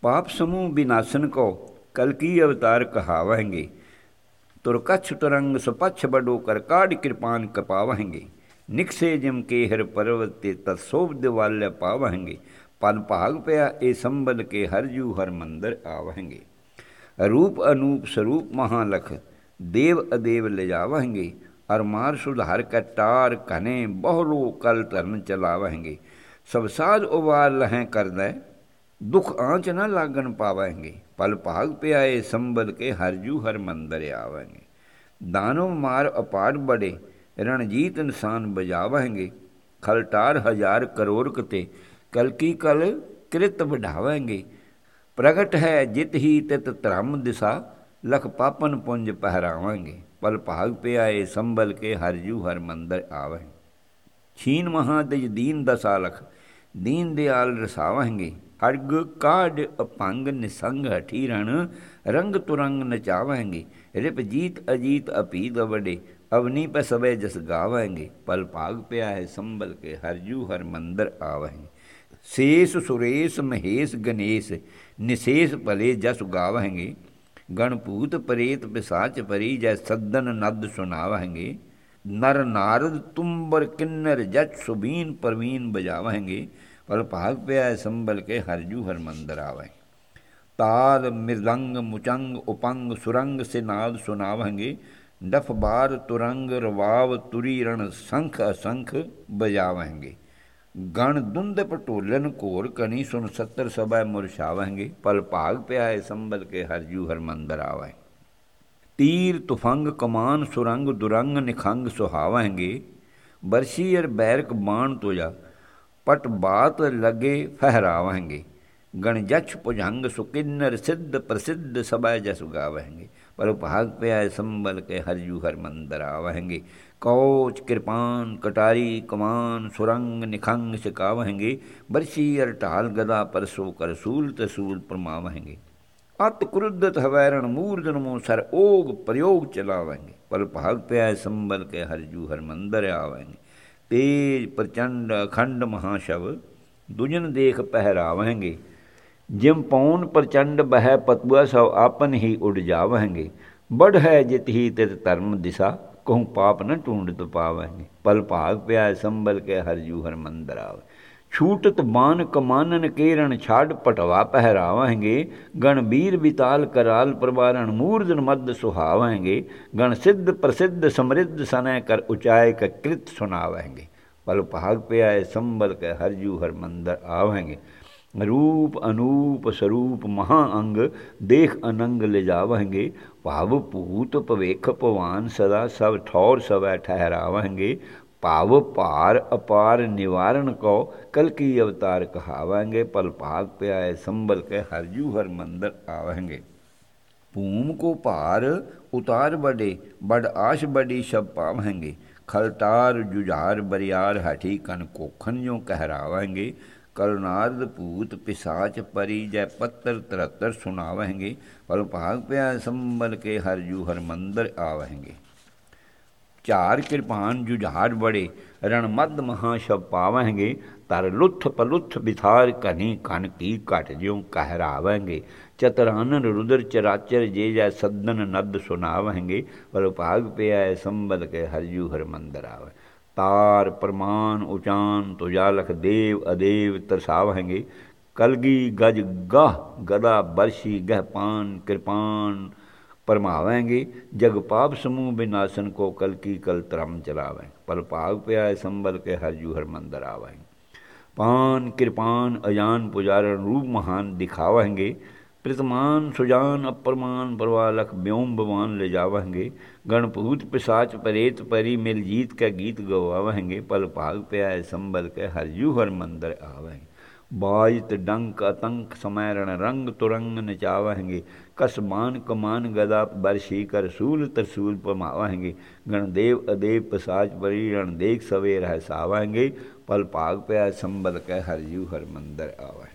پاپ سمو بناسن کو کل کی اوتار کہاویں گے ترکچھ ترنگ سپچھ بڑو کر کاڈ کرپان کپاویں گے نک سے جم کے ہر پروتے تسوب دیوالیہ پاویں گے پن پاگ پیا اے سمبل کے ہر جو ہر مندر آویں گے روپ انوپ سروپ مہالکھ دیو ادیو لے جاویں گے ارمار سدھار کا کٹار کنے بہلو کل ترن چلا وہیں گے سب ساج ابار لہیں کردہ دکھ آنچ نہ لاگن پاویں گے پل پاگ پیائے سنبل کے ہرجو ہر مندر آویں گے دانو مار ابار بڑے رنجیت انسان بجاویں گے خلٹار ہزار کرور کتے کلکی کل کرڈاویں گے پرگٹ ہے جت ہی ترم دسا لکھ پاپن پونج پہراویں گے پل پاگ پیائے سنبل کے ہرجو ہر مندر آویں ਛੀਨ ਮਹਾ ਦਿਜ ਦੀਨ ਦਾ ਸਾਲਖ ਦੀਨ ਦੇ ਆਲ ਰਸਾਵਾਂਗੇ ਅਰਗ ਕਾਢ ਅਪੰਗ ਨਿਸੰਗ ਠੀਰਣ ਰੰਗ ਤੁਰੰਗ ਨਚਾਵਾਂਗੇ ਰਿਪ ਜੀਤ ਅਜੀਤ ਅਪੀ ਅਵੜੇ ਅਵਨੀ ਪੈ ਸਵੇ ਜਸ ਗਾਵਾਂਗੇ ਪਲ ਭਾਗ ਪਿਆ ਹੈ ਸੰਭਲ ਕੇ ਹਰਜੂ ਹਰ ਮੰਦਰ ਆਵਾਂਗੇ ਸੇਸ ਸੁਰੇਸ ਮਹੇਸ਼ ਗਨੇਸ ਨਿਸੇਸ ਭਲੇ ਜਸ ਗਾਵਾਂਗੇ ਗਣਪੂਤ ਪ੍ਰੇਤ ਪਿਸਾਚ ਪਰੀ ਜੈ ਸੱਦਨ ਨਦ ਸੁਣਾਵਾਂਗੇ ਨਰ ਨਾਰਦ ਤੁੰਬਰ ਕਿੰਨਰ ਜਚ ਸੁਬੀਨ ਪਰਵੀਨ ਬਜਾਵਾਂਗੇ ਪਰ ਭਾਗ ਪਿਆ ਸੰਭਲ ਕੇ ਹਰਜੂ ਹਰਮੰਦਰ ਆਵੇ ਤਾਲ ਮਿਰਲੰਗ ਮੁਚੰਗ ਉਪੰਗ ਸੁਰੰਗ ਸੇ ਨਾਦ ਸੁਨਾਵਾਂਗੇ ਡਫ ਬਾਰ ਤੁਰੰਗ ਰਵਾਵ ਤੁਰੀ ਰਣ ਸੰਖ ਅਸੰਖ ਬਜਾਵਾਂਗੇ ਗਣ ਦੁੰਦ ਪਟੋਲਨ ਕੋਰ ਕਨੀ ਸੁਨ 70 ਸਭਾ ਮੁਰਸ਼ਾਵਾਂਗੇ ਪਲ ਭਾਗ ਪਿਆ ਹੈ ਸੰਭਲ ਕੇ ਹਰਜੂ ਹਰਮੰਦਰ ਆਵੇ تیر تفنگ کمان سرنگ درنگ نکھنگ سہاویں گے برشی اور بیرک بان جا پٹ بات لگے گے گن جچ پجنگ سکنر سدھ پر سب جس گاویں گے گے بھاگ پیا سنبل کے ہرجو ہر مندر آویں گے کوچ کرپان کٹاری کمان سرنگ نکھنگ سکاویں گے گے اور ٹال گدا پرسو کر سول تسول پرماویں گے ਅਤ ਕੁਰਦਤ ਹਵੈਰਣ ਮੂਰ ਜਨਮੋ ਸਰ ਓਗ ਪ੍ਰਯੋਗ ਚਲਾਵਾਂਗੇ ਪਰ ਭਾਗ ਪਿਆ ਸੰਭਲ ਕੇ ਹਰ ਜੂ ਹਰ ਮੰਦਰ ਆਵਾਂਗੇ ਤੇਜ ਪ੍ਰਚੰਡ ਅਖੰਡ ਮਹਾਸ਼ਵ ਦੁਜਨ ਦੇਖ ਪਹਿਰਾਵਾਂਗੇ ਜਿਮ ਪੌਨ ਪ੍ਰਚੰਡ ਬਹਿ ਪਤੂਆ ਸਭ ਆਪਨ ਹੀ ਉਡ ਜਾਵਾਂਗੇ ਬੜ ਹੈ ਜਿਤ ਹੀ ਤਿਤ ਧਰਮ ਦਿਸ਼ਾ ਕਹੂੰ ਪਾਪ ਨ ਟੂੰਡ ਤੋ ਪਾਵਾਂਗੇ ਪਲ ਭਾਗ ਪਿਆ ਸੰਭਲ ਕੇ ਹਰ ਜੂ ਹਰ ਮੰਦਰ ਆਵਾਂਗੇ چھوٹت بان کمانن کیرن چھاڈ پٹوا پہروہیں گے گن ویر بتا کرال موردن مد سہا گے گن سدھ پرسدھ سمرد سن کر اچائے کر کرت سنا پل پاگ پیائے سمبل کر ہر جو ہر مندر آہیں گے روپ انوپ سروپ مہا انگ دیکھ انگ لے جاویں گے پھاو پوت بویخ بوان سدا سب ٹھور سو ٹہریں گے پاو پار اپار نوارن کو کل کی اوتار کہاویں گے پل پاک پہ آئے سمبل کے ہر جو ہر مندر گے پوم کو پار اتار بڑے بڑ آش بڑی شب گے کھلتار ججار بریار ہٹھی کن کوکھن کہراوہیں گے کرنارد پوت پساچ پری جے پتر ترتر سنا گے پل پاک پہ آئے سمبل کے ہر جو ہر مندر آہیں گے چار کرپان بڑے رن مد مہا شب پاویں گے تر ل کنی کن کی کٹ جیوں کہراویں گے چتران ردر چراچر جے جی سدن ند سناویں سونا وینگے روپاگ پیا سمبل کے ہرجو ہر مندر آویں تار پرمان اچان تجالک دیو ادیو ترساویں گے کلگی گج گہ گدا برشی گہ پان کرپان پرماویں گی جگ پاپ سموہ بیناسن کو کل کی کل ترم چلاویں پل پاگ آئے سمبل کے ہر جو ہر مندر آوہیں پان کرپان اجان پجارن روپ مہان دکھاویں گے پرتمان سجان اپرمان پروالک بیوم بوان لے جاویں گے گن پوت پساچ پریت پری مل جیت کا گیت گواویں گے پل پاگ آئے سمبل کے ہر جو ہر مندر آوہیں باجت ڈنک اتنک سمیرن رنگ ترنگ نچاوہیں گے کس مان کمان گدا برشی کر سول ترسول پماوہیں گے گن دیو ادیو پساچ پری رن دیکھ رندےگ سویرا گے پل پاک پیا سمبل کے ہر جیو ہر مندر آوہیں